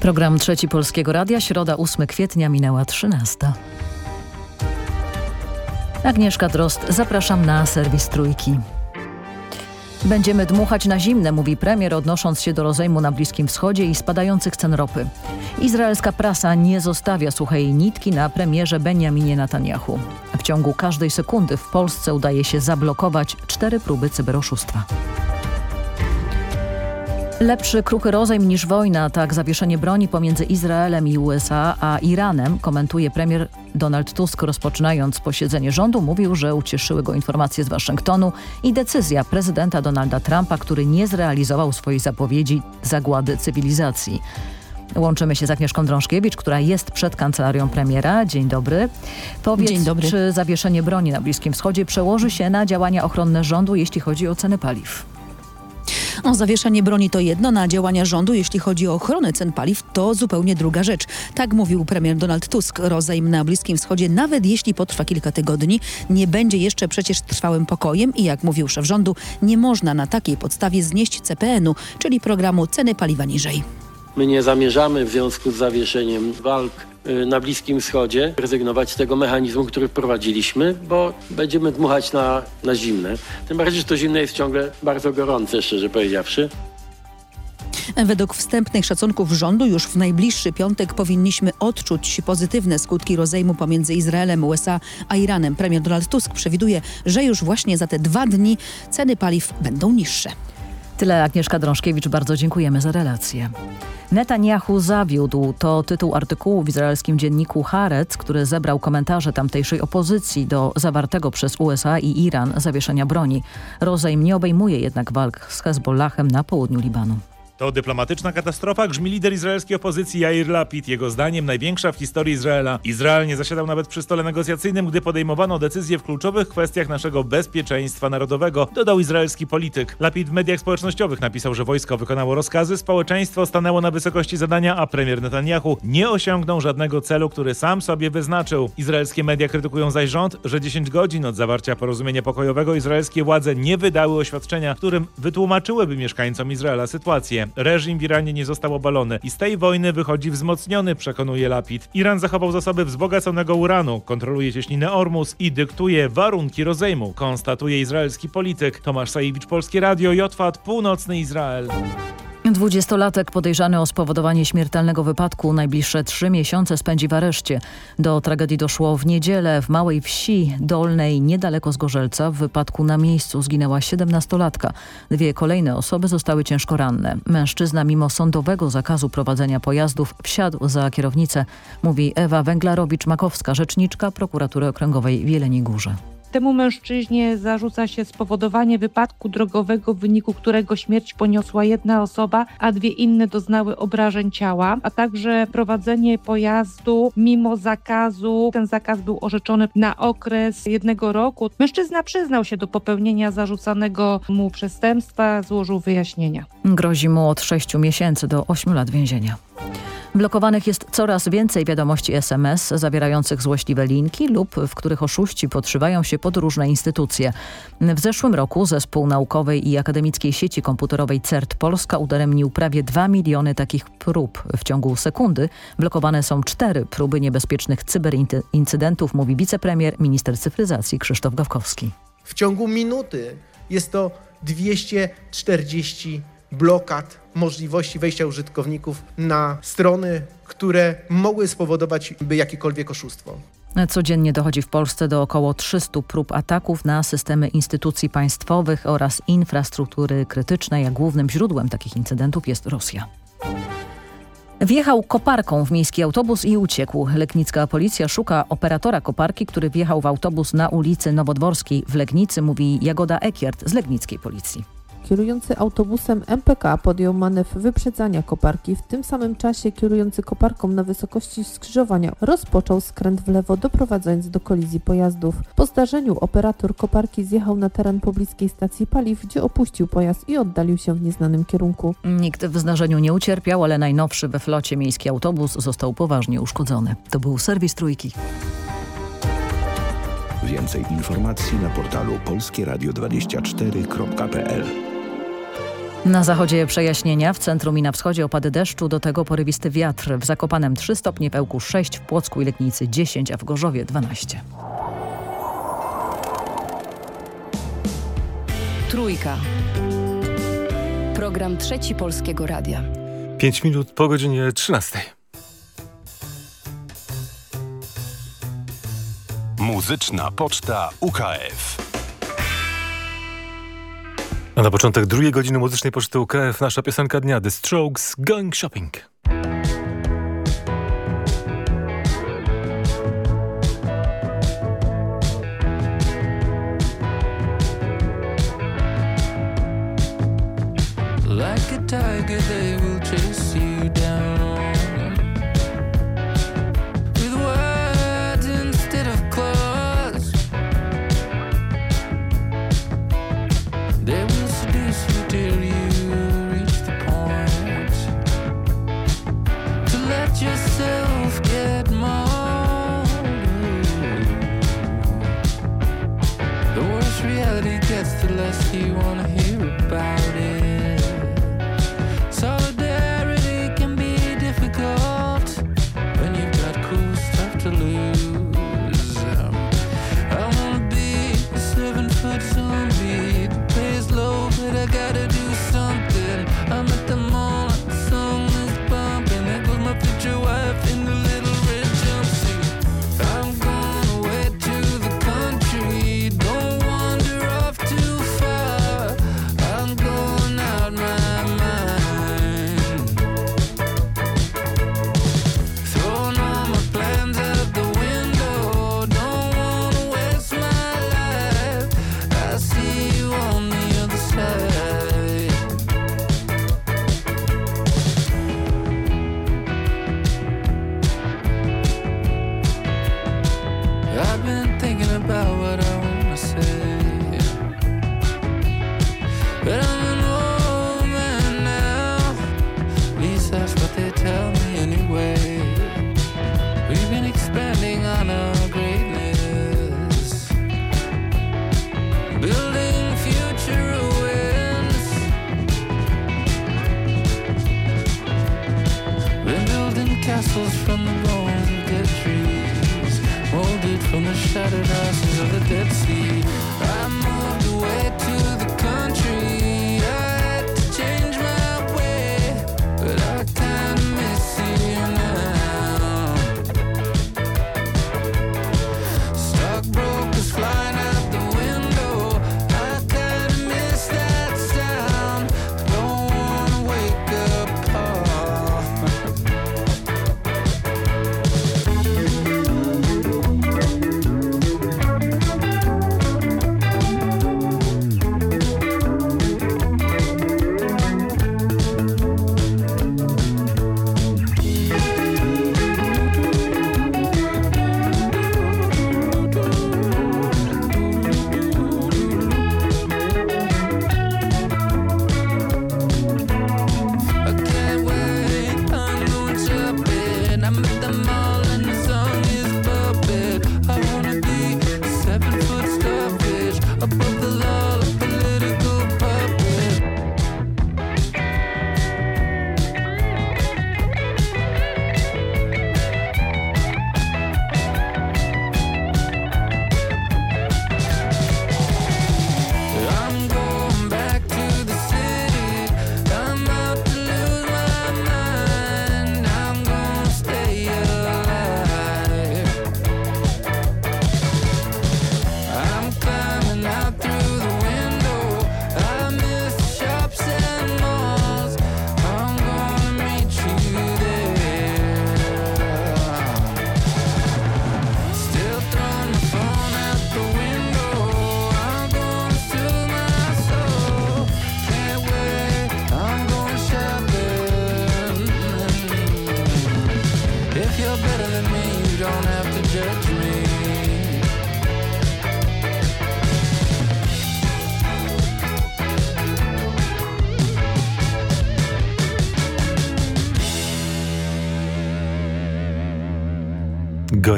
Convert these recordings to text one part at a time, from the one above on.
Program Trzeci Polskiego Radia, środa 8 kwietnia minęła 13. Agnieszka Drost, zapraszam na serwis Trójki. Będziemy dmuchać na zimne, mówi premier, odnosząc się do rozejmu na Bliskim Wschodzie i spadających cen ropy. Izraelska prasa nie zostawia suchej nitki na premierze Benjaminie Netanyahu. W ciągu każdej sekundy w Polsce udaje się zablokować cztery próby cyberoszustwa. Lepszy kruchy rozejm niż wojna, tak zawieszenie broni pomiędzy Izraelem i USA a Iranem, komentuje premier Donald Tusk rozpoczynając posiedzenie rządu, mówił, że ucieszyły go informacje z Waszyngtonu i decyzja prezydenta Donalda Trumpa, który nie zrealizował swojej zapowiedzi zagłady cywilizacji. Łączymy się z Agnieszką Drążkiewicz, która jest przed kancelarią premiera. Dzień dobry. Powiedz, Dzień dobry. czy zawieszenie broni na Bliskim Wschodzie przełoży się na działania ochronne rządu, jeśli chodzi o ceny paliw? No, zawieszenie broni to jedno, na działania rządu, jeśli chodzi o ochronę cen paliw, to zupełnie druga rzecz. Tak mówił premier Donald Tusk. Rozejm na Bliskim Wschodzie, nawet jeśli potrwa kilka tygodni, nie będzie jeszcze przecież trwałym pokojem i jak mówił szef rządu, nie można na takiej podstawie znieść CPN-u, czyli programu ceny paliwa niżej. My nie zamierzamy w związku z zawieszeniem walk y, na Bliskim Wschodzie rezygnować z tego mechanizmu, który wprowadziliśmy, bo będziemy dmuchać na, na zimne. Tym bardziej, że to zimne jest ciągle bardzo gorące, szczerze powiedziawszy. Według wstępnych szacunków rządu już w najbliższy piątek powinniśmy odczuć pozytywne skutki rozejmu pomiędzy Izraelem, USA a Iranem. Premier Donald Tusk przewiduje, że już właśnie za te dwa dni ceny paliw będą niższe. Tyle Agnieszka Drążkiewicz, bardzo dziękujemy za relację. Netanyahu zawiódł to tytuł artykułu w izraelskim dzienniku Haaretz, który zebrał komentarze tamtejszej opozycji do zawartego przez USA i Iran zawieszenia broni. Rozejm nie obejmuje jednak walk z Hezbollahem na południu Libanu. To dyplomatyczna katastrofa, grzmi lider izraelskiej opozycji Jair Lapid. Jego zdaniem największa w historii Izraela. Izrael nie zasiadał nawet przy stole negocjacyjnym, gdy podejmowano decyzje w kluczowych kwestiach naszego bezpieczeństwa narodowego, dodał izraelski polityk. Lapid w mediach społecznościowych napisał, że wojsko wykonało rozkazy, społeczeństwo stanęło na wysokości zadania, a premier Netanyahu nie osiągnął żadnego celu, który sam sobie wyznaczył. Izraelskie media krytykują zaś rząd, że 10 godzin od zawarcia porozumienia pokojowego izraelskie władze nie wydały oświadczenia, którym wytłumaczyłyby mieszkańcom Izraela sytuację. Reżim w Iranie nie został obalony i z tej wojny wychodzi wzmocniony, przekonuje Lapid. Iran zachował zasoby wzbogaconego uranu, kontroluje cieśninę Ormus i dyktuje warunki rozejmu, konstatuje izraelski polityk. Tomasz Sajewicz, Polskie Radio, Jotwat, Północny Izrael. Dwudziestolatek podejrzany o spowodowanie śmiertelnego wypadku najbliższe trzy miesiące spędzi w areszcie. Do tragedii doszło w niedzielę w małej wsi dolnej niedaleko Zgorzelca. W wypadku na miejscu zginęła siedemnastolatka. Dwie kolejne osoby zostały ciężko ranne. Mężczyzna mimo sądowego zakazu prowadzenia pojazdów wsiadł za kierownicę, mówi Ewa Węglarowicz-Makowska, rzeczniczka prokuratury okręgowej w Jeleniej Górze. Temu mężczyźnie zarzuca się spowodowanie wypadku drogowego, w wyniku którego śmierć poniosła jedna osoba, a dwie inne doznały obrażeń ciała, a także prowadzenie pojazdu mimo zakazu. Ten zakaz był orzeczony na okres jednego roku. Mężczyzna przyznał się do popełnienia zarzucanego mu przestępstwa, złożył wyjaśnienia. Grozi mu od 6 miesięcy do 8 lat więzienia. Blokowanych jest coraz więcej wiadomości SMS zawierających złośliwe linki lub w których oszuści podszywają się pod różne instytucje. W zeszłym roku zespół naukowej i akademickiej sieci komputerowej CERT Polska udaremnił prawie 2 miliony takich prób. W ciągu sekundy blokowane są cztery próby niebezpiecznych cyberincydentów, mówi wicepremier, minister cyfryzacji Krzysztof Gawkowski. W ciągu minuty jest to 240 blokad możliwości wejścia użytkowników na strony, które mogły spowodować by jakiekolwiek oszustwo. Codziennie dochodzi w Polsce do około 300 prób ataków na systemy instytucji państwowych oraz infrastruktury krytycznej, a głównym źródłem takich incydentów jest Rosja. Wjechał koparką w miejski autobus i uciekł. Legnicka policja szuka operatora koparki, który wjechał w autobus na ulicy Nowodworskiej w Legnicy, mówi Jagoda Ekiert z Legnickiej Policji. Kierujący autobusem MPK podjął manewr wyprzedzania koparki. W tym samym czasie kierujący koparką na wysokości skrzyżowania rozpoczął skręt w lewo, doprowadzając do kolizji pojazdów. Po zdarzeniu operator koparki zjechał na teren pobliskiej stacji paliw, gdzie opuścił pojazd i oddalił się w nieznanym kierunku. Nikt w zdarzeniu nie ucierpiał, ale najnowszy we flocie miejski autobus został poważnie uszkodzony. To był serwis Trójki. Więcej informacji na portalu polskieradio24.pl na zachodzie przejaśnienia, w centrum i na wschodzie opady deszczu, do tego porywisty wiatr. W Zakopanem 3 stopnie, w 6, w Płocku i Legnicy 10, a w Gorzowie 12. Trójka. Program Trzeci Polskiego Radia. 5 minut po godzinie 13. Muzyczna Poczta UKF. A na początek drugiej godziny muzycznej poczty UKF nasza piosenka dnia The Strokes Going Shopping. Like a tiger they castles from the bones of dead trees, molded from the shattered ashes of the Dead Sea.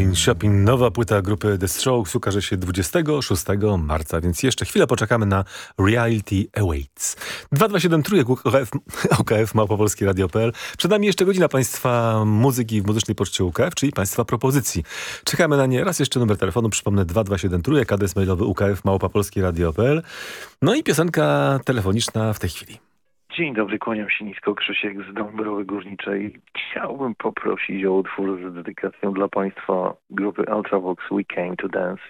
Shopping, nowa płyta grupy The Strokes ukaże się 26 marca, więc jeszcze chwilę poczekamy na Reality Awaits. 227 trójek UKF, UKF małpopolskiradio.pl. Przed nami jeszcze godzina Państwa muzyki w muzycznej poczcie UKF, czyli Państwa propozycji. Czekamy na nie. Raz jeszcze numer telefonu, przypomnę 227 trójek, adres mailowy UKF małpopolskiradio.pl. No i piosenka telefoniczna w tej chwili. Dzień dobry, kłaniam się nisko, Krzysiek z Dąbrowy Górniczej. Chciałbym poprosić o utwór z dedykacją dla Państwa grupy Ultravox We Came to Dance.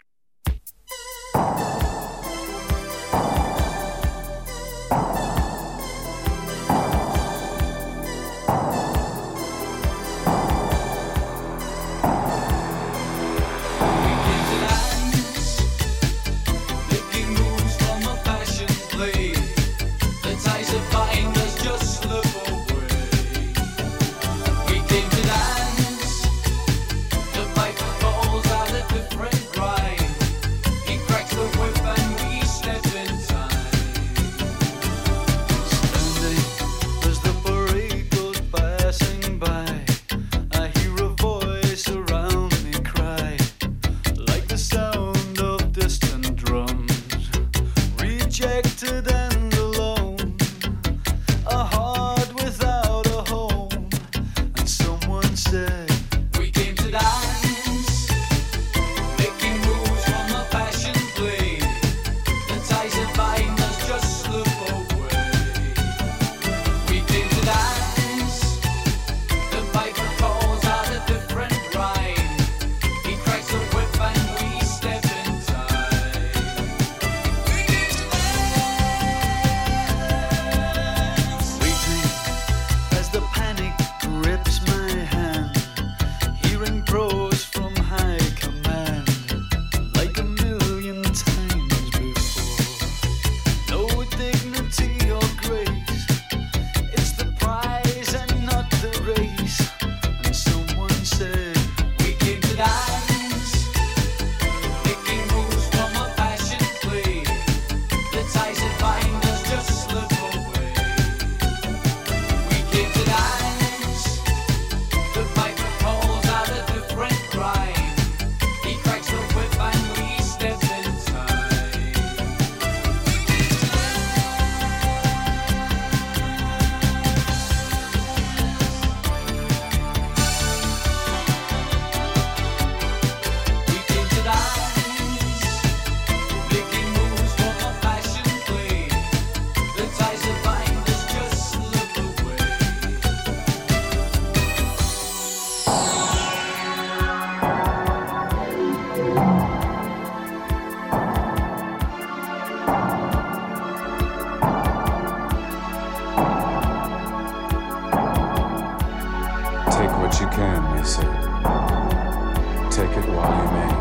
take it while you may.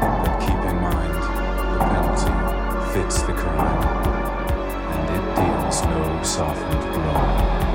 But keep in mind, the penalty fits the crime, and it deals no softened blow.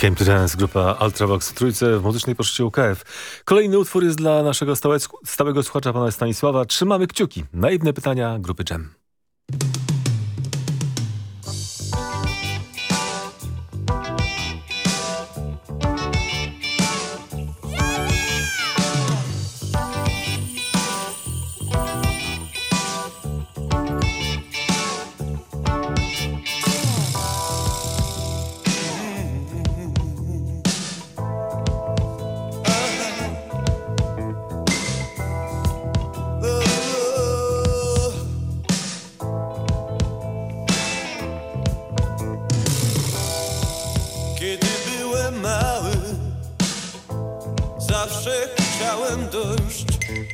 Came to Dance, grupa Ultravox w Trójce w muzycznej poczcie UKF. Kolejny utwór jest dla naszego stałego słuchacza, pana Stanisława. Trzymamy kciuki. Naiwne pytania grupy Jam.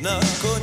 the.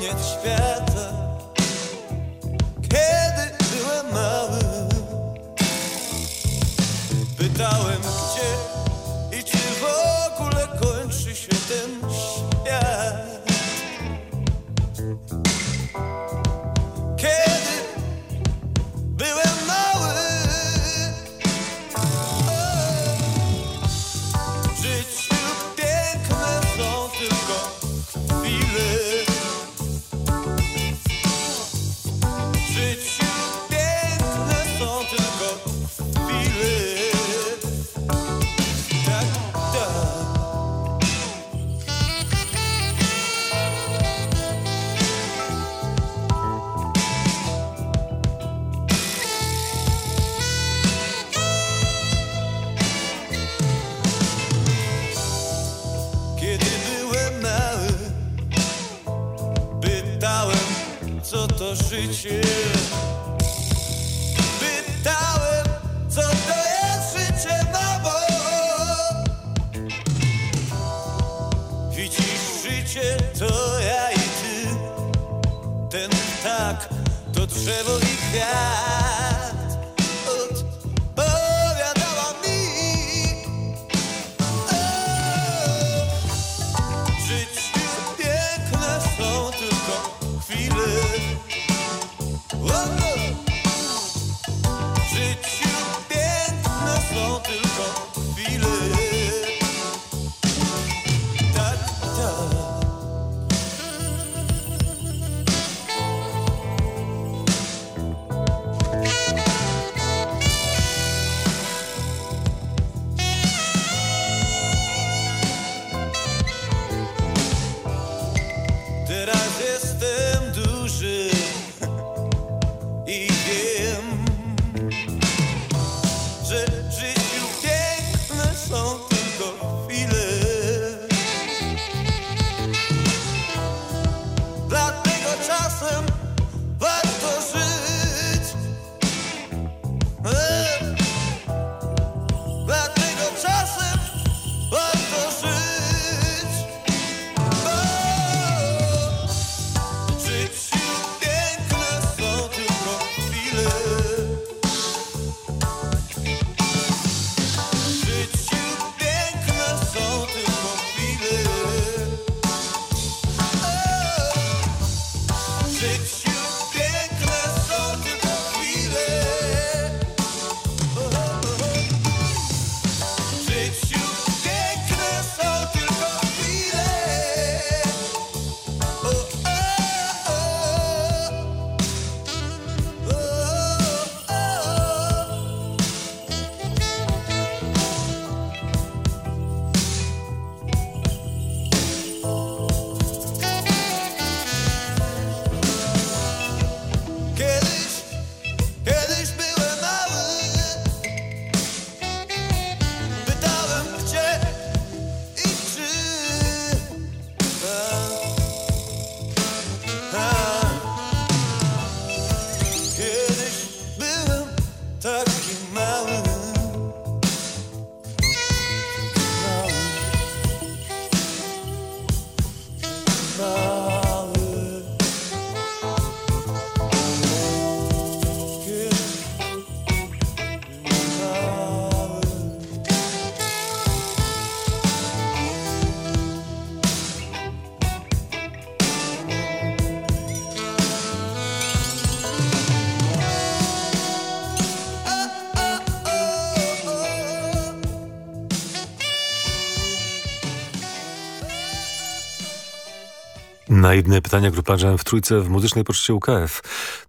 jedne pytania gruplarzem w Trójce w Muzycznej Poczcie UKF.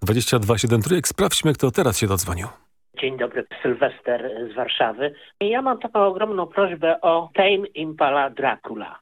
22.7 trójek. Sprawdźmy, kto teraz się dodzwonił. Dzień dobry, Sylwester z Warszawy. Ja mam taką ogromną prośbę o Tame Impala Dracula.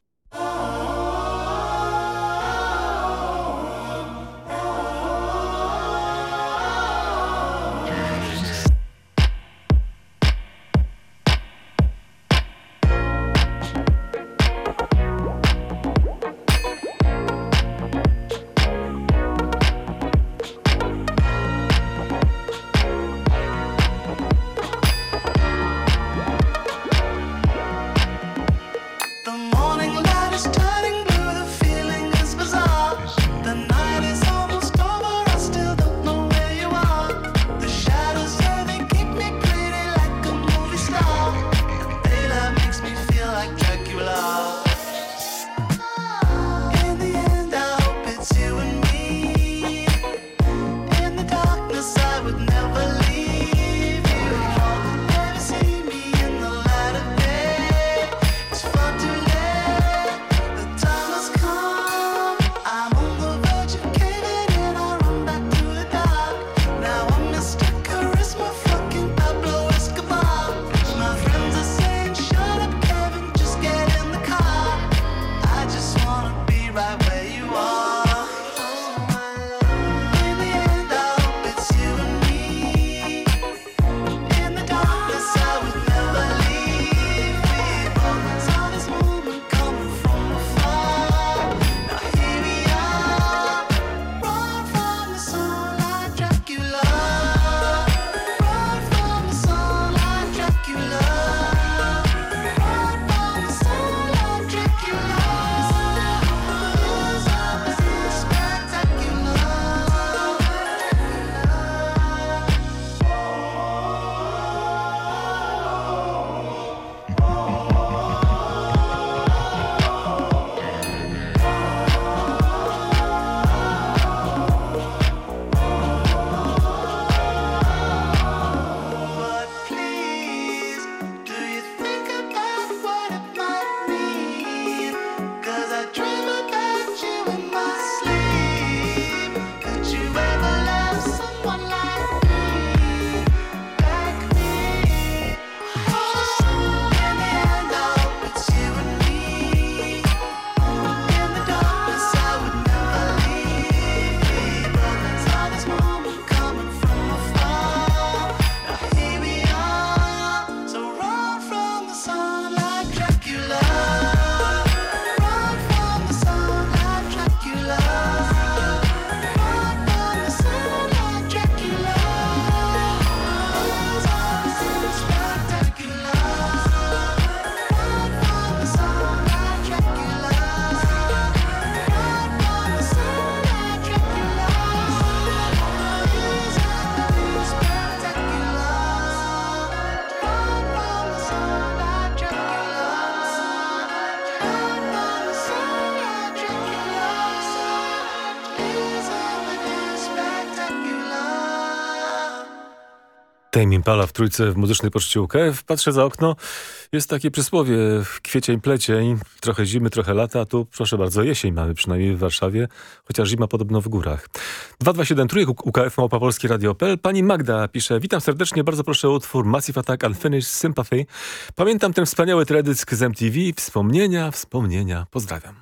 Tame Impala w trójce w muzycznej poczcie UKF. Patrzę za okno, jest takie przysłowie, kwiecień, plecień, trochę zimy, trochę lata, a tu proszę bardzo, jesień mamy przynajmniej w Warszawie, chociaż zima podobno w górach. 227 trójek UKF Małpa Polski Radio.pl. Pani Magda pisze, witam serdecznie, bardzo proszę o utwór Massive Attack Unfinished Sympathy. Pamiętam ten wspaniały teledysk z MTV, wspomnienia, wspomnienia, pozdrawiam.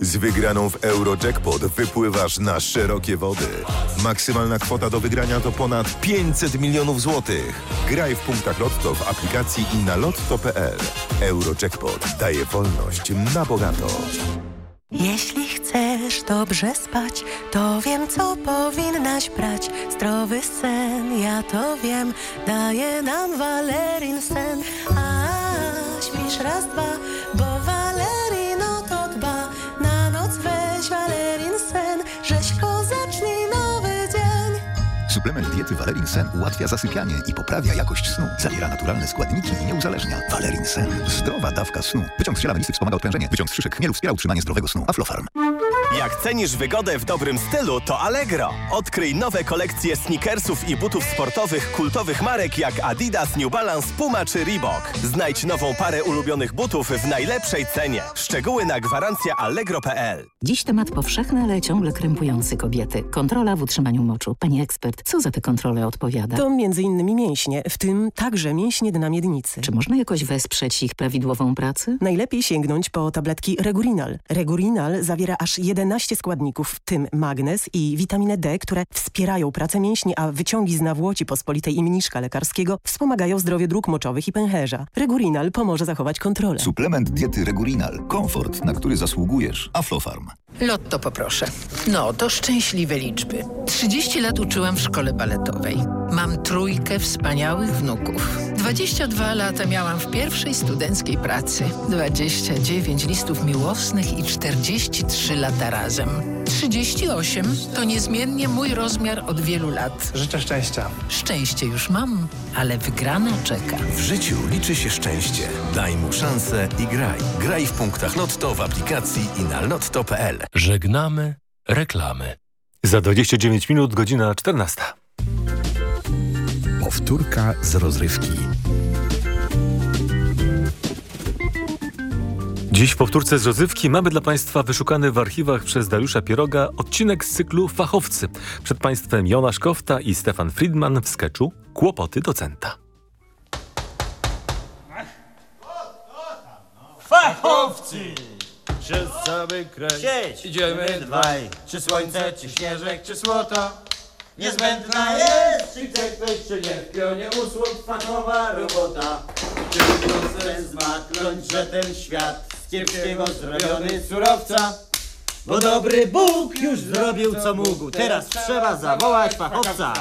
Z wygraną w Eurojackpot wypływasz na szerokie wody. Maksymalna kwota do wygrania to ponad 500 milionów złotych. Graj w punktach Lotto w aplikacji i na lotto.pl. Eurojackpot daje wolność na bogato. Jeśli chcesz dobrze spać, to wiem, co powinnaś brać. Zdrowy sen, ja to wiem, daje nam Valerin sen. A śpisz raz, dwa, bo Suplement diety Valerin Sen ułatwia zasypianie i poprawia jakość snu. Zawiera naturalne składniki i nie uzależnia. Valerin Sen. Zdrowa dawka snu. Wyciąg z ziela melisy wspomaga odprężenie. Wyciąg z szyszek chmielu wspiera utrzymanie zdrowego snu. Aflofarm. Jak cenisz wygodę w dobrym stylu, to Allegro. Odkryj nowe kolekcje sneakersów i butów sportowych kultowych marek jak Adidas, New Balance, Puma czy Reebok. Znajdź nową parę ulubionych butów w najlepszej cenie. Szczegóły na gwarancja allegro.pl. Dziś temat powszechny, ale ciągle krępujący kobiety. Kontrola w utrzymaniu moczu. Pani ekspert, co za tę kontrolę odpowiada? To między innymi mięśnie, w tym także mięśnie dna miednicy. Czy można jakoś wesprzeć ich prawidłową pracę? Najlepiej sięgnąć po tabletki Regurinal. Regurinal zawiera aż 11 składników, w tym magnez i witaminę D, które wspierają pracę mięśni, a wyciągi z nawłoci pospolitej i mniszka lekarskiego wspomagają zdrowie dróg moczowych i pęcherza. Regurinal pomoże zachować kontrolę. Suplement diety Regurinal. Komfort, na który zasługujesz. Aflofarm. Lotto poproszę. No, to szczęśliwe liczby. 30 lat uczyłam w szkole baletowej. Mam trójkę wspaniałych wnuków. 22 lata miałam w pierwszej studenckiej pracy. 29 listów miłosnych i 43 lata razem. 38 to niezmiennie mój rozmiar od wielu lat. Życzę szczęścia. Szczęście już mam, ale wygrana czeka. W życiu liczy się szczęście. Daj mu szansę i graj. Graj w punktach Lotto w aplikacji i na lotto.pl. Żegnamy reklamy. Za 29 minut, godzina 14. Powtórka z rozrywki. Dziś w powtórce z rozrywki mamy dla Państwa wyszukany w archiwach przez Dariusza Pieroga odcinek z cyklu Fachowcy. Przed Państwem Jonasz Kofta i Stefan Friedman w sketchu Kłopoty docenta. Fachowcy! Przez cały kraj Sieć. idziemy dwaj Czy słońce, czy śnieżek, czy złoto Niezbędna jest, czy chce ktoś, czy nie W pionie usług fachowa robota. Tylko sens ma kląć, że ten świat Z kiepskiego zrobiony surowca. Bo dobry Bóg już zrobił co mógł. Teraz trzeba zawołać fachowca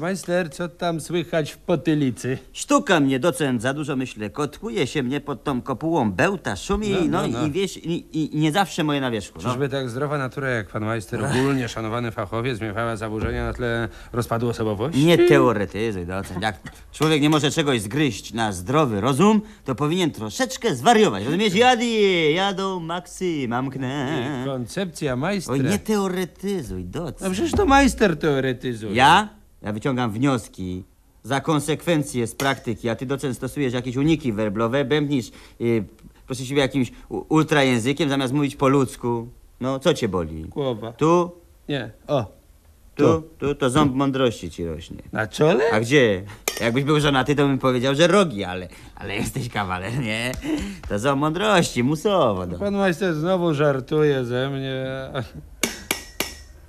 Majster, co tam słychać w potylicy? Sztuka mnie docent, za dużo myślę. Kotkuje się mnie pod tą kopułą, bełta, szumi, no, No, no, no. i wiesz, i, i nie zawsze moje na wierzchu. No. Czyżby tak zdrowa natura jak pan majster, ogólnie szanowany fachowiec, miewała zaburzenia na tle rozpadu osobowości? Nie teoretyzuj, docent. Jak człowiek nie może czegoś zgryźć na zdrowy rozum, to powinien troszeczkę zwariować. Rozumiesz? Jady, jadą maksy, mamknę. Koncepcja majstra. Oj, nie teoretyzuj, docent. No przecież to majster teoretyzuje. Ja? Ja wyciągam wnioski za konsekwencje z praktyki, a ty docent stosujesz jakieś uniki werblowe, bębnisz, yy, proszę siebie, jakimś u- ultrajęzykiem zamiast mówić po ludzku. No, co cię boli? Głowa. Tu? Nie, o. Tu? Tu to ząb mądrości ci rośnie. Na czole? A gdzie? Jakbyś był żonaty, to bym powiedział, że rogi, ale, ale jesteś kawaler, nie? To ząb mądrości, musowo. No. Pan majster znowu żartuje ze mnie,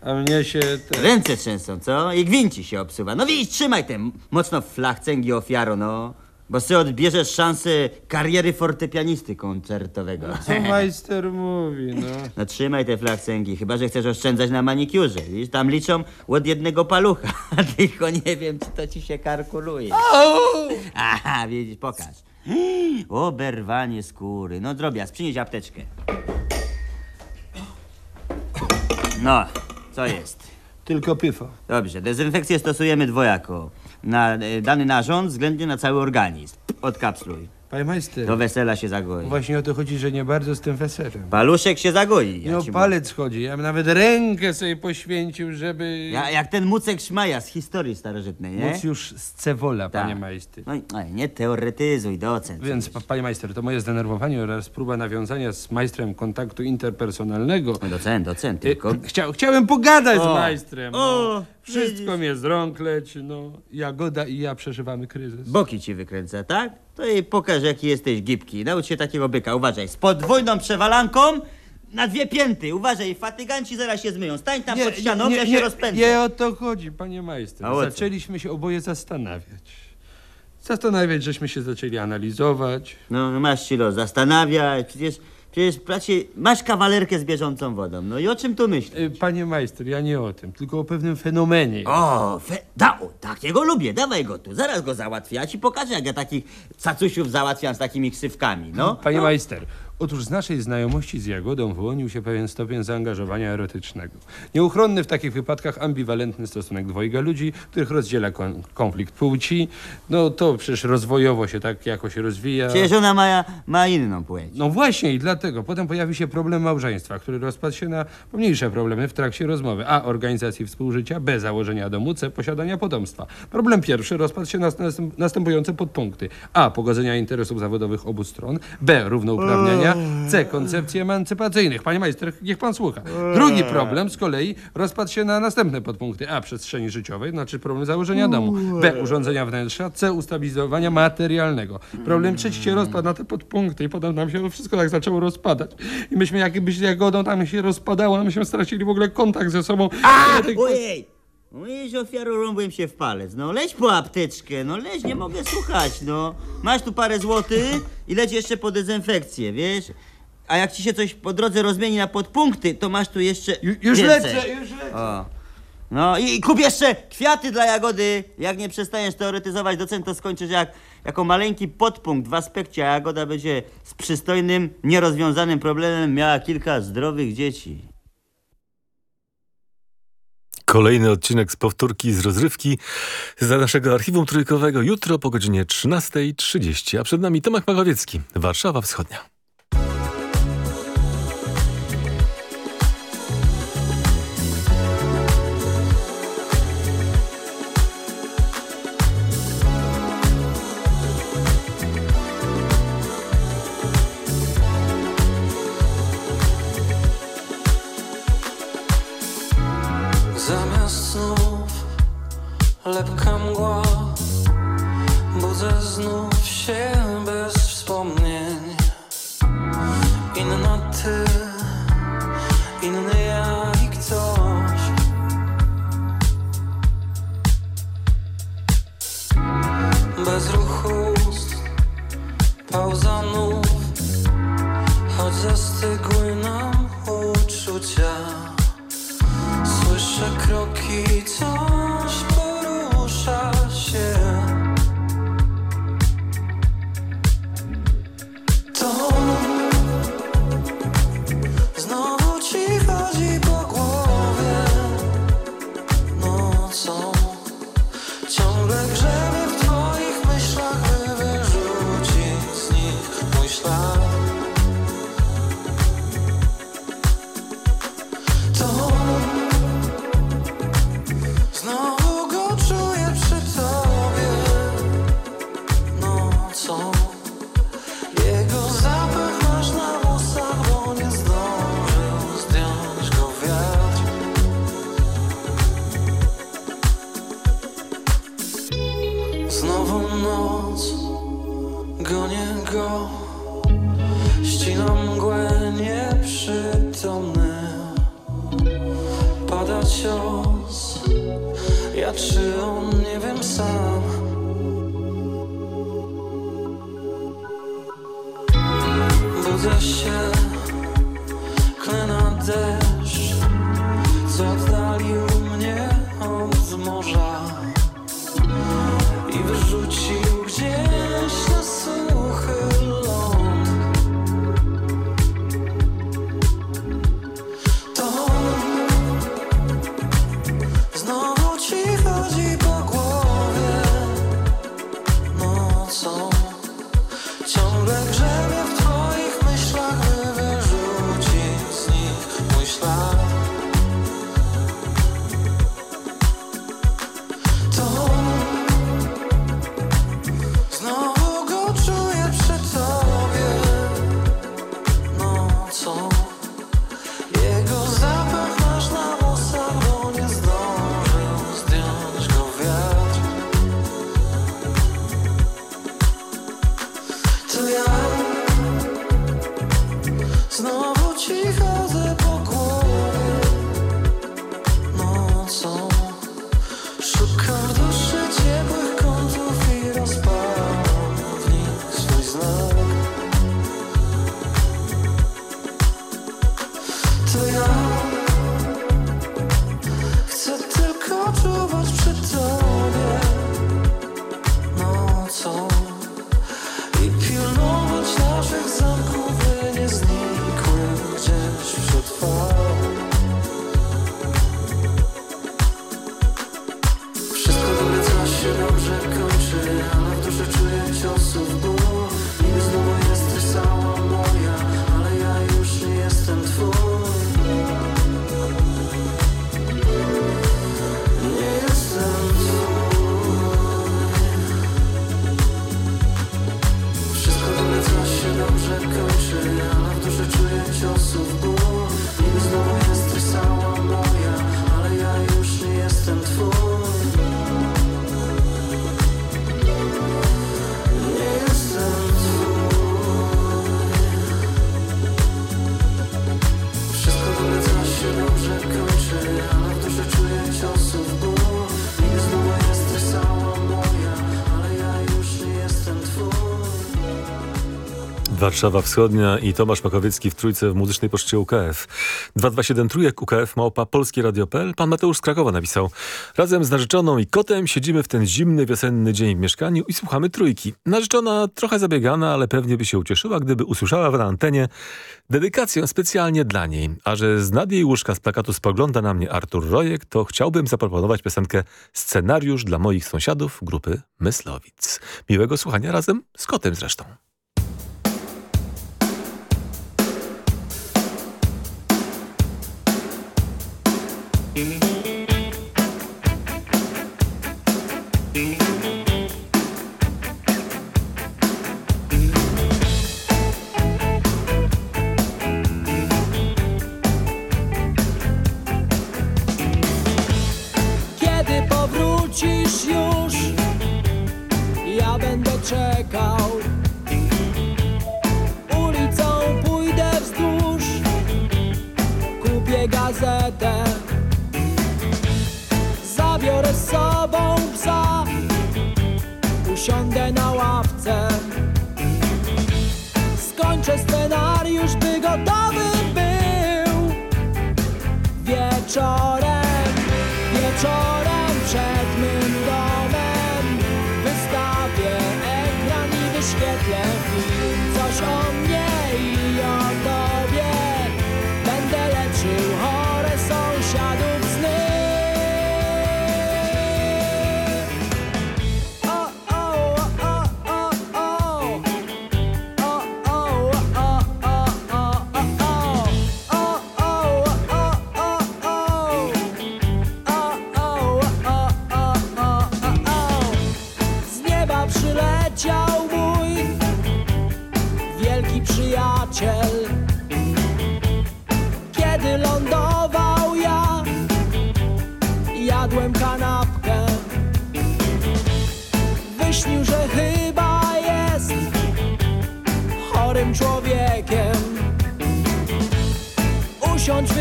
a, mnie się... Te... Ręce trzęsą, co? I gwinci się obsuwa. No widzisz, trzymaj ten mocno w flach cęgi ofiaro, no. Bo sobie odbierzesz szansę kariery fortepianisty koncertowego. Co majster mówi, no? No trzymaj te flaksenki, chyba że chcesz oszczędzać na manikiurze. Widzisz, tam liczą od jednego palucha, tylko nie wiem, czy to ci się kalkuluje. Aha, widzisz, pokaż. Oberwanie skóry. No drobiazg, przynieś apteczkę. No, co jest? Tylko pyfo. Dobrze, dezynfekcję stosujemy dwojako. Na e, dany narząd względnie na cały organizm. Odkapsluj. Panie majster, Do wesela się zagoi. właśnie o to chodzi, że nie bardzo z tym weselem. Paluszek się zagoi. Ja Nie o ci palec chodzi, ja bym nawet rękę sobie poświęcił, żeby... Ja, jak ten Mucek Szmaja z historii starożytnej, nie? Móc już z cewola, Tak. panie majster. No, oj, nie teoretyzuj, docent. Więc, pa, panie majster, to moje zdenerwowanie oraz próba nawiązania z majstrem kontaktu interpersonalnego. Docent, docent, tylko. Chcia, chciałem pogadać O, z majstrem. o, no. Wszystko mnie z rąk leci, no. Jagoda i ja przeżywamy kryzys. Boki ci wykręca, tak? To jej pokaż, jaki jesteś gibki. Naucz się takiego byka, uważaj. Z podwójną przewalanką na dwie pięty. Uważaj, fatyganci zaraz się zmyją. Stań tam pod ścianą, ja się rozpędzę. nie o to chodzi, panie majster. A o co? Zaczęliśmy się oboje zastanawiać. Zastanawiać, żeśmy się zaczęli analizować. No, masz się los zastanawiać. Przecież, przecież bracie, masz kawalerkę z bieżącą wodą. No i o czym tu myślisz? Y, Panie majster, ja nie o tym, tylko o pewnym fenomenie. O, fe, da, o, takiego lubię, dawaj go tu, zaraz go załatwię. Ja ci pokażę, jak ja takich cacusiów załatwiam z takimi ksywkami, no. Panie no. majster, otóż z naszej znajomości z Jagodą wyłonił się pewien stopień zaangażowania erotycznego. Nieuchronny w takich wypadkach ambiwalentny stosunek dwojga ludzi, których rozdziela kon konflikt płci. No to przecież rozwojowo się tak jakoś rozwija. Przecież ona ma, ma inną płeć. No właśnie i dlatego. Potem pojawi się problem małżeństwa, który rozpadł się na pomniejsze problemy w trakcie rozmowy. A. Organizacji współżycia, B. Założenia domu, C. Posiadania potomstwa. Problem pierwszy rozpadł się na następ- następujące podpunkty. A. Pogodzenia interesów zawodowych obu stron. B. Równouprawnienia. C. Koncepcji emancypacyjnych. Panie majster, niech pan słucha. Drugi problem z kolei rozpadł się na następne podpunkty. A. Przestrzeni życiowej, znaczy problem założenia domu. B. Urządzenia wnętrza. C. Ustabilizowania materialnego. Problem trzeci się rozpadł na te podpunkty i potem nam się wszystko tak zaczęło rozpadać. I myśmy jakbyś Jagodą tam się rozpadała, myśmy stracili w ogóle kontakt ze sobą. A, Ja ojej! Ojej, ofiarą rąbłem się w palec. No leć po apteczkę, no leć, nie mogę słuchać, no. Masz tu parę złotych i leć jeszcze po dezynfekcję, wiesz? A jak ci się coś po drodze rozmieni na podpunkty, to masz tu jeszcze Już więcej. lecę, już lecę. O. No i, i kup jeszcze kwiaty dla Jagody. Jak nie przestaniesz teoretyzować docent, to skończysz jak, jako maleńki podpunkt w aspekcie, a Jagoda będzie z przystojnym, nierozwiązanym problemem miała kilka zdrowych dzieci. Kolejny odcinek z powtórki z rozrywki za naszego archiwum trójkowego jutro po godzinie 13.30, a przed nami Tomek Magowiecki, Warszawa Wschodnia. Gonię go, ścinam mgłę nieprzytomny Pada cios, ja czy on nie wiem sam. Budzę się. Warszawa Wschodnia i Tomasz Makowiecki w Trójce w Muzycznej Poczcie UKF. 227 Trójek UKF małpa polskieradio.pl. Pan Mateusz z Krakowa napisał. Razem z narzeczoną i kotem siedzimy w ten zimny, wiosenny dzień w mieszkaniu i słuchamy Trójki. Narzeczona trochę zabiegana, ale pewnie by się ucieszyła, gdyby usłyszała w antenie dedykację specjalnie dla niej. A że z nad jej łóżka z plakatu spogląda na mnie Artur Rojek, to chciałbym zaproponować piosenkę Scenariusz dla moich sąsiadów grupy Myslowic. Miłego słuchania razem z kotem zresztą. Kiedy powrócisz już, ja będę czekał. sort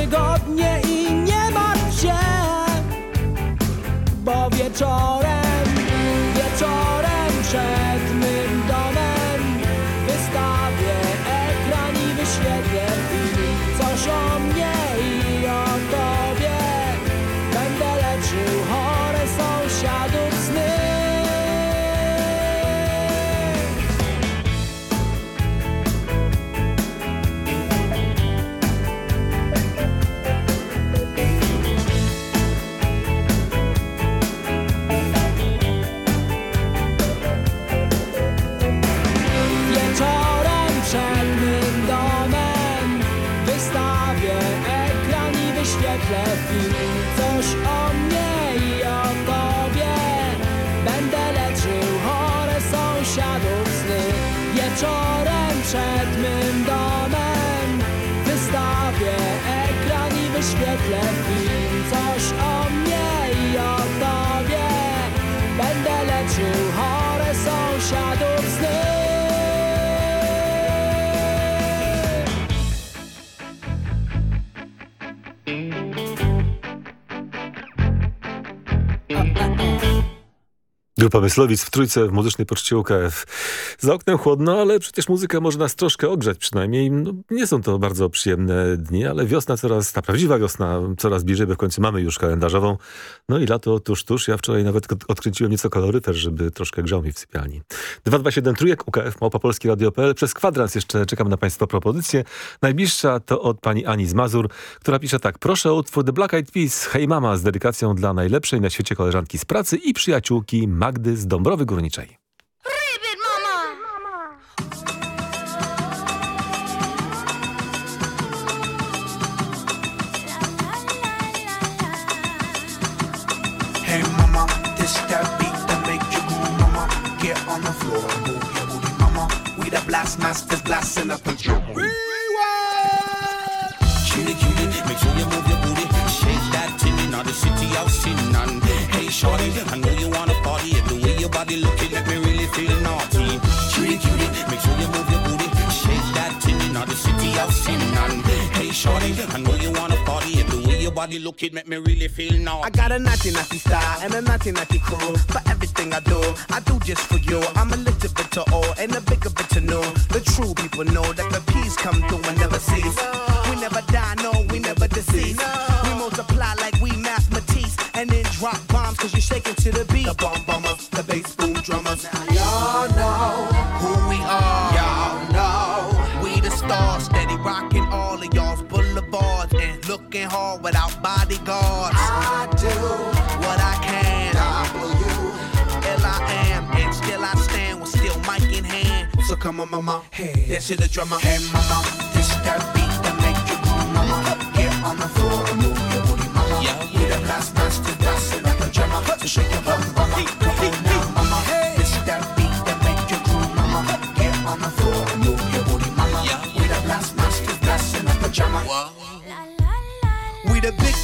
wygodnie i nie martw się, bo wieczorem, wieczorem przed. Grupa Myslowic w trójce w muzycznej poczcie UKF. Za oknem chłodno, ale przecież muzyka może nas troszkę ogrzać przynajmniej. No, nie są to bardzo przyjemne dni, ale wiosna coraz, ta prawdziwa wiosna coraz bliżej, bo w końcu mamy już kalendarzową. No i lato tuż, tuż. Ja wczoraj nawet od- odkręciłem nieco koloryfer, żeby troszkę grzał mi w sypialni. 227 trójek UKF, Małpa Polski Radio.pl. Przez kwadrans jeszcze czekam na Państwa propozycje. Najbliższa to od pani Ani z Mazur, która pisze tak. Proszę o utwór The Black Eyed Peas, Hej Mama z dedykacją dla najlepszej na świecie koleżanki z pracy i przyjaciółki Magdy z Dąbrowy Górniczej. Hey mama, this that beat that make you move, mama. Get on the floor, move your booty, mama. We the blast masters blasting up the drum. Cutie, cutie, make sure you move your booty. Shake that titty, now the city out sitting on. Hey, shorty, I know you wanna body looking make me really feel naughty. Cutie, cutie, make sure you move your booty. Shake that titty, now the city out sitting on. Hey, shorty, I know you wanna party. And the way your body looking make me really feel naughty. I got a naughty naughty style and a naughty naughty crew. For everything I do, I do just for you. I'm a little bit to all and a bigger bit to know. The true people know that the peace come through and never cease. We never die, no, we never decease. We multiply like we math Matisse and then drop bombs cause you're shaking without bodyguards. I do what I can. I believe. L I am, and still I stand with still mic in hand. So come on, mama, hey, that's it, the drummer. Hey, mama, this that beat that make you move, mama. Get on the floor and move your booty, mama. Yeah, we the last masters dancing like a drummer. So shake your bum, mama.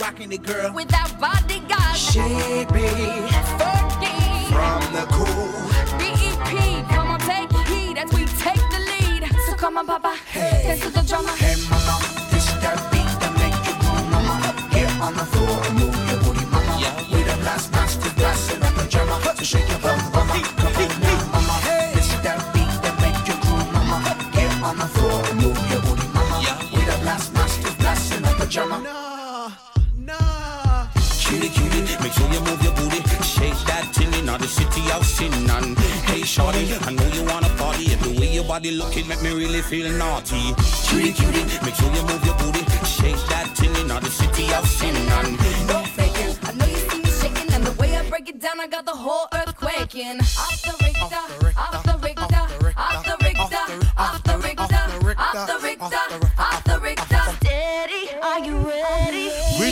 rocking it, girl? Without bodyguards. She be Fergie. from the cool. BEP, come on, take heed as we take the lead. So come on, Papa, dance to the drummer. Hey mama, this that beat that make you move, mama. Get on the floor body looking make me really feel naughty. Cutie, cutie, make sure you move your booty. Shake that titty, now the city out sitting on. No faking. I know you see me shaking, and the way I break it down, I got the whole earth quaking.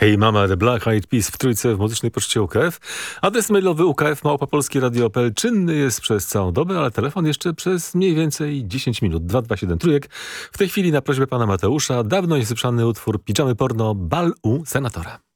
Hej Mama, The Black Eyed Peas w Trójce w Muzycznej Poczcie UKF. Adres mailowy ukf radio.pl czynny jest przez całą dobę, ale telefon jeszcze przez mniej więcej 10 minut. 227 trójek. W tej chwili na prośbę pana Mateusza dawno niesłyszany utwór Piczamy Porno Bal u Senatora.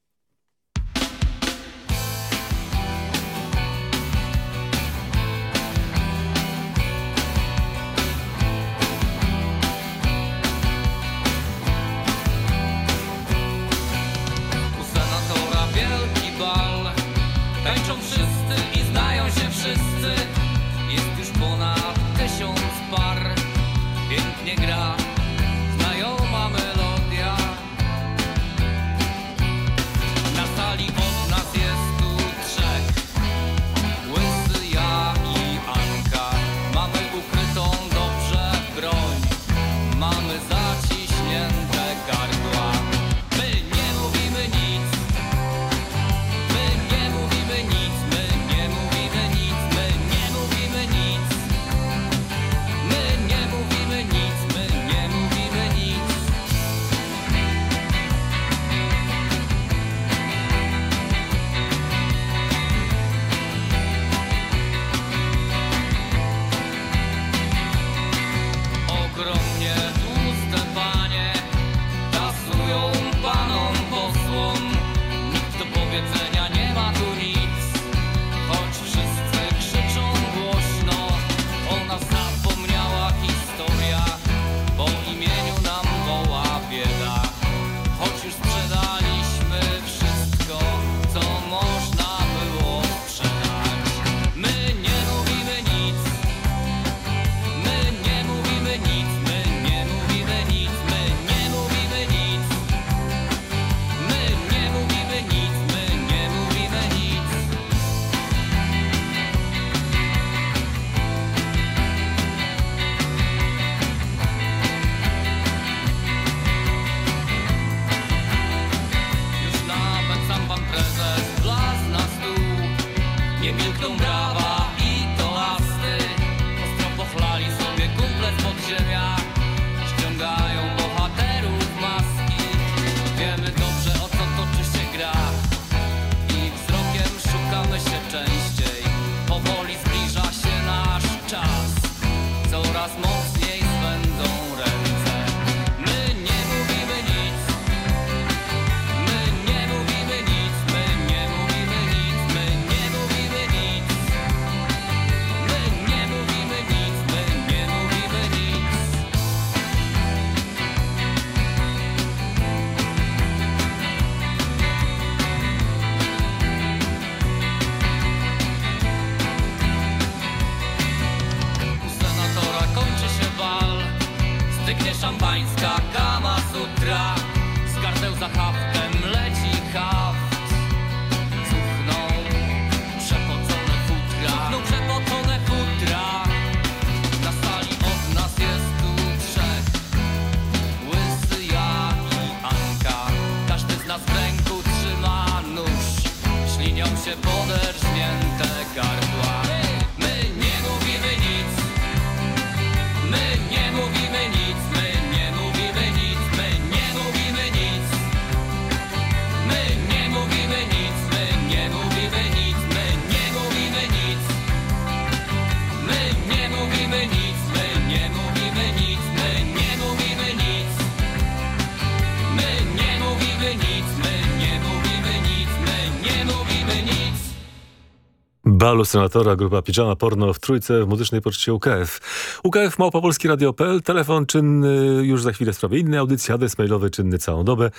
dla grupa Pijama Porno w Trójce w muzycznej poczcie UKF. UKF Małpopolski Radio.pl, telefon czynny już za chwilę sprawie innej audycji, adres mailowy czynny całą dobę.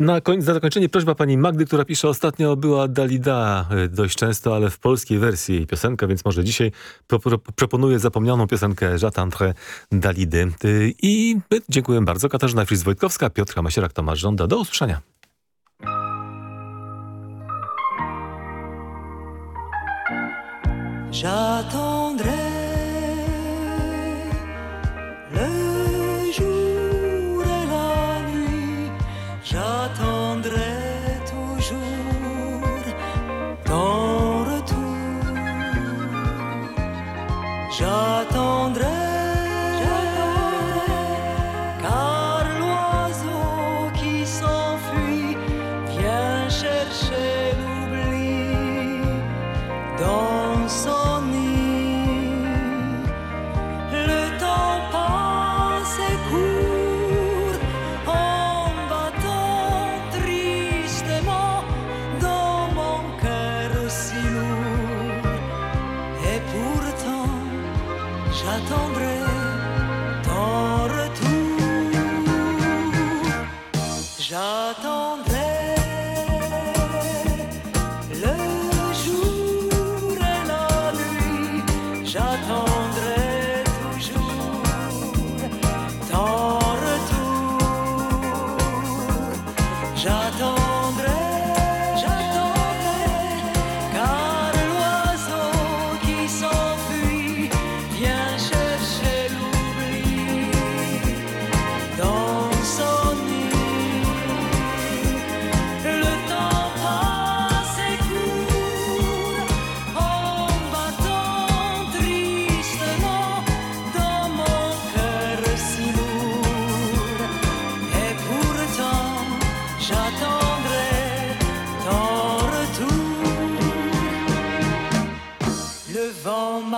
Na koń, za zakończenie prośba pani Magdy, która pisze ostatnio była Dalida y, dość często, ale w polskiej wersji jej piosenka, więc może dzisiaj pro, pro, proponuję zapomnianą piosenkę J'attendrai Dalidy. Y, I y, dziękuję bardzo. Katarzyna Fris-Wojtkowska, Piotra Masierak, Tomasz Żąda. Do usłyszenia. j'attends.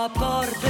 Ma porte,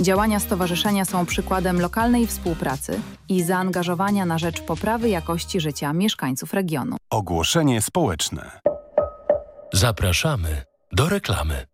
Działania stowarzyszenia są przykładem lokalnej współpracy i zaangażowania na rzecz poprawy jakości życia mieszkańców regionu. Ogłoszenie społeczne. Zapraszamy do reklamy.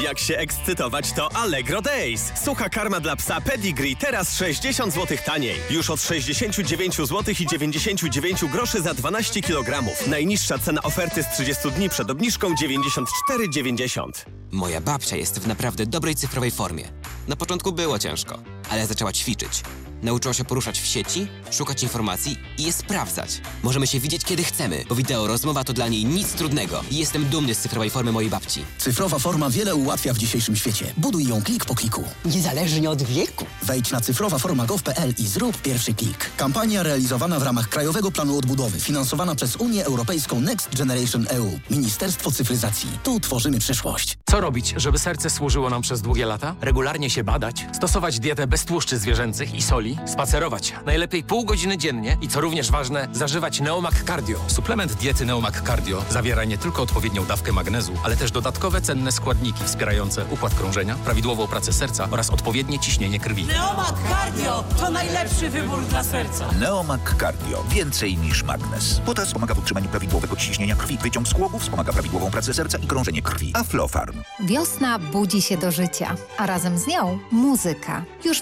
Jak się ekscytować, to Allegro Days. Sucha karma dla psa Pedigree teraz 60 zł taniej. Już od 69 zł i 99 groszy za 12 kg. Najniższa cena oferty z 30 dni przed obniżką 94,90. Moja babcia jest w naprawdę dobrej cyfrowej formie. Na początku było ciężko, ale zaczęła ćwiczyć. Nauczyła się poruszać w sieci, szukać informacji i je sprawdzać. Możemy się widzieć kiedy chcemy, bo wideo rozmowa to dla niej nic trudnego. I jestem dumny z cyfrowej formy mojej babci. Cyfrowa forma wiele ułatwia w dzisiejszym świecie. Buduj ją klik po kliku. Niezależnie od wieku. Wejdź na cyfrowaforma.gov.pl i zrób pierwszy klik. Kampania realizowana w ramach Krajowego Planu Odbudowy, finansowana przez Unię Europejską Next Generation EU. Ministerstwo Cyfryzacji. Tu tworzymy przyszłość. Co robić, żeby serce służyło nam przez długie lata? Regularnie się badać, stosować dietę bez tłuszczy zwierzęcych i soli, spacerować, najlepiej pół godziny dziennie i co również ważne, zażywać Neomak Cardio. Suplement diety Neomak Cardio zawiera nie tylko odpowiednią dawkę magnezu, ale też dodatkowe cenne składniki wspierające układ krążenia, prawidłową pracę serca oraz odpowiednie ciśnienie krwi. Neomak Cardio to najlepszy wybór dla serca. Neomak Cardio. Więcej niż magnes. Potas wspomaga w utrzymaniu prawidłowego ciśnienia krwi. Wyciąg z głowu wspomaga prawidłową pracę serca i krążenie krwi. Aflofarm. Wiosna budzi się do życia, a razem z nią muzyka. Już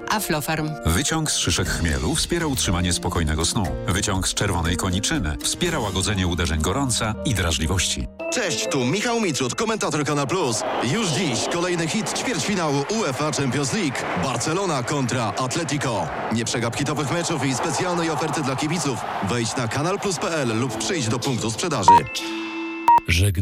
Aflofarm. Wyciąg z szyszek chmielu wspiera utrzymanie spokojnego snu. Wyciąg z czerwonej koniczyny wspiera łagodzenie uderzeń gorąca i drażliwości. Cześć, tu Michał Mitrud, komentator Kanal Plus. Już dziś kolejny hit ćwierćfinału UEFA Champions League. Barcelona kontra Atletico. Nie przegap hitowych meczów i specjalnej oferty dla kibiców. Wejdź na kanalplus.pl lub przyjdź do punktu sprzedaży.